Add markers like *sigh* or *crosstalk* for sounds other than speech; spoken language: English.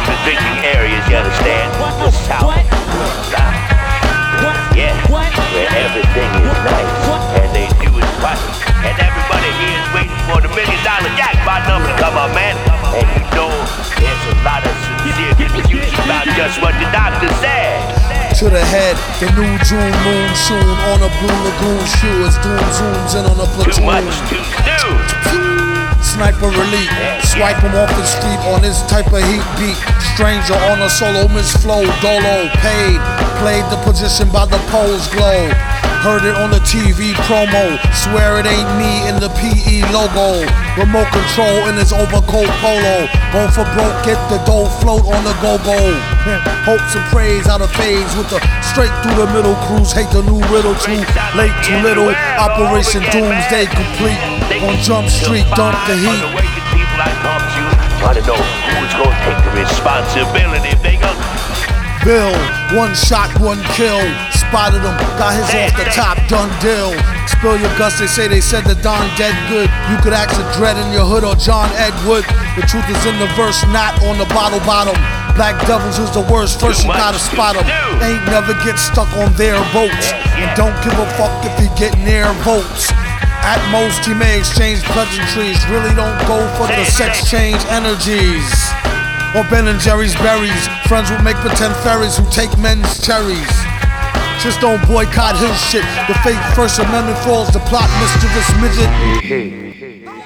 all's most drinking areas, you understand? The South. Lounge. Yeah, where everything is nice and they do it right. And everybody here is waiting for the million dollar jackpot number to come up, man. And you know, there's a lot of sincere confusion about just what the doctor said. To the head, the new June moon soon on a blue lagoon shoe as doom zooms in on a Too much too soon. Sniper elite, swipe him off the street on this type of heat beat. Stranger on a solo, Miss Flow, Dolo, paid. Played the position by the pole's glow. Heard it on the TV promo. Swear it ain't me in the PE logo. Remote control in his overcoat polo. Going for broke, get the dough float on the go go. *laughs* Hopes and praise out of phase with the straight through the middle cruise. Hate the new riddle too late, too little. Operation Doomsday complete. On Jump Street, dump the heat. the waking people I talk to, know who's gonna take the responsibility if they go. Bill, one shot, one kill. Spotted him, got his off the top, done deal. Spill your guts, they say they said the Don dead good. You could ask a dread in your hood or John Edward. The truth is in the verse, not on the bottle bottom. Black Devils is the worst, first you gotta spot them. Ain't never get stuck on their votes. And don't give a fuck if you get near votes. At most, he may exchange pleasantries. Really don't go for the sex change energies. Or Ben and Jerry's berries. Friends will make pretend fairies who take men's cherries. Just don't boycott his shit. The fake First Amendment falls, the plot mischievous midget.